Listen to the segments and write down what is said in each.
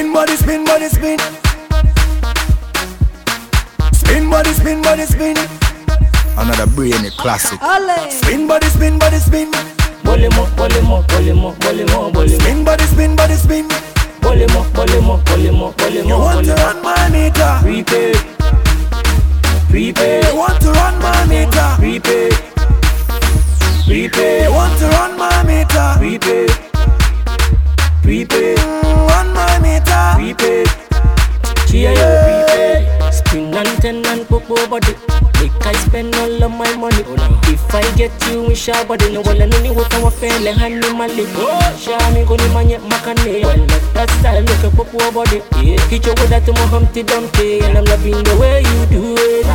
Spin body, spin body, spin. Spin body, spin body, spin. Another brainy classic. Ole. Spin body, spin body, spin. Bolemo, bolemo, bolemo, bolemo, bolemo. Spin body, spin body, spin. Bolemo, bolemo, bolemo, You want to run my meter? Prepaid. Prepaid. You want to run my meter? And popo body. Make I spend all of my money. If I get you in sha body, no wala nini wata wa fele hani mali. Sha mi kuni manye makane. Well, that style look a popo body. Yeah. Hit you with that mo Humpty Dumpty, and I'm loving the way you do it.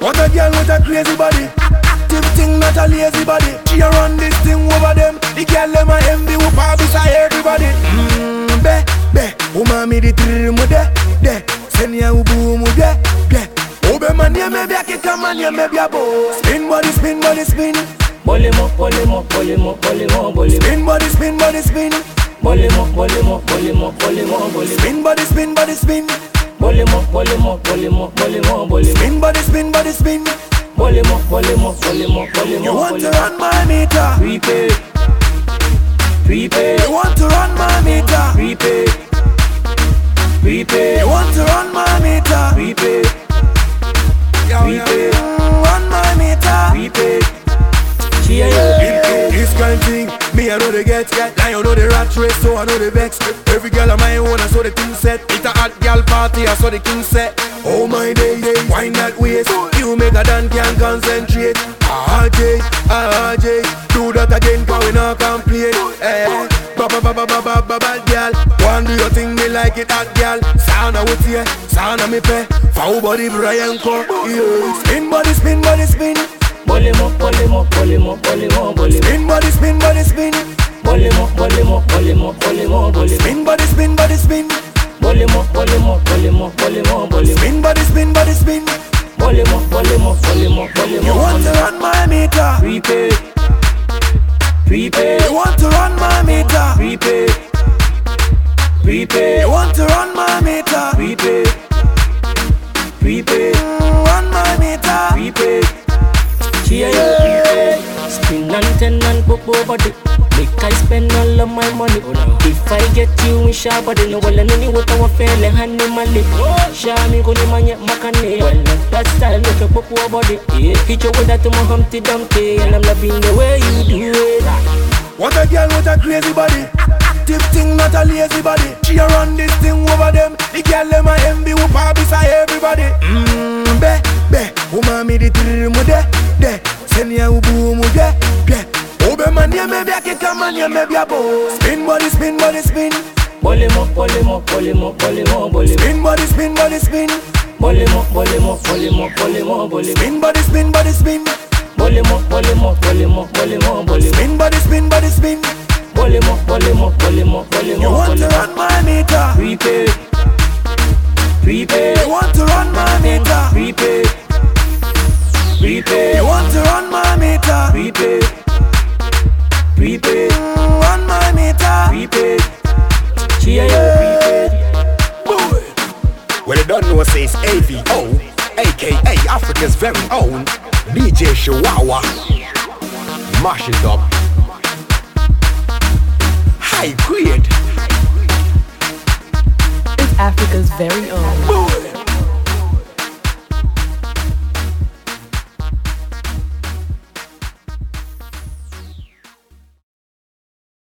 What a girl with a crazy body. Active thing, not a lazy body. She a run this thing over them. The girl them a envy who pa beside everybody. Mmm, be, be. Umami di trimu de, de. Senya ubu mu de, de. Man ye me bia kika man ye me bia bo. Spin body, spin body, spin. Bolemo, bolemo, bolemo, bolemo, bolemo. Spin body, spin body, spin. Bolemo, bolemo, bolemo, bolemo, bolemo. Spin body, spin body, spin. Bolemo, bolemo, bolemo, bolemo, bolemo. Spin body, spin body, spin. Bolemo, bolemo, bolemo, bolemo, You want to run my meter? Prepaid. Prepaid. You want to run my meter? Prepaid. Prepaid. I know they get Like I know the rat race, so I know the vex. Every girl of my own, I saw the thing set. It's a hot girl party, I saw the king set. Oh my day, wine that waist You make a dan can concentrate. RJ, RJ Do that again, cause we not complain eh. Ba ba ba ba ba ba ba bad girl. One do your thing, me like it hot girl. Sound of what's here, sound of me pay Foul body Brian Co yeah. Spin body, spin body, spin Bolemo, bolemo, bolemo, bolemo, bolemo. Spin body, spin body, spin Bolemo, bolemo, bolemo, bolemo, bolemo. Spin body, spin body, spin. Bolemo, bolemo, bolemo, bolemo, bolemo. Spin body, spin body, spin. Bolemo, bolemo, bolemo, You want to run my meter? Prepaid. Prepaid. You want to run my meter? Prepaid. Prepaid. You want to run my meter? Prepaid. You prepaid. Spin and ten and popo body. Make I spend all of my money. If I get you in sha body, no wala nini wata wa fele hani mali. Sha mi kuni manye makane. Well, that style look a popo body. Yeah. Hit you with that mo Humpty Dumpty, and I'm loving the way you do it. What a girl with a crazy body. Active thing, not a lazy body. She run this thing over ubu mu de, de. Ube man ye me bia kika man ye me bia bo. Spin body, spin body, spin. Bolemo, bolemo, bolemo, bolemo, bolemo. Spin body, spin body, spin. Bolemo, bolemo, bolemo, bolemo, bolemo. Spin body, spin body, spin. Bolemo, bolemo, bolemo, bolemo, bolemo. Spin body, spin body, spin. Bolemo, bolemo, You want to run my meter? Prepaid. Prepaid. You want to run my meter? Prepaid. Prepaid. You want to run Prepaid. Cheer you prepaid. Boy. Well, you don't know, say it's AVO, aka Africa's very own DJ Chihuahua. Mash it up. High grade. It's Africa's very own. Boy.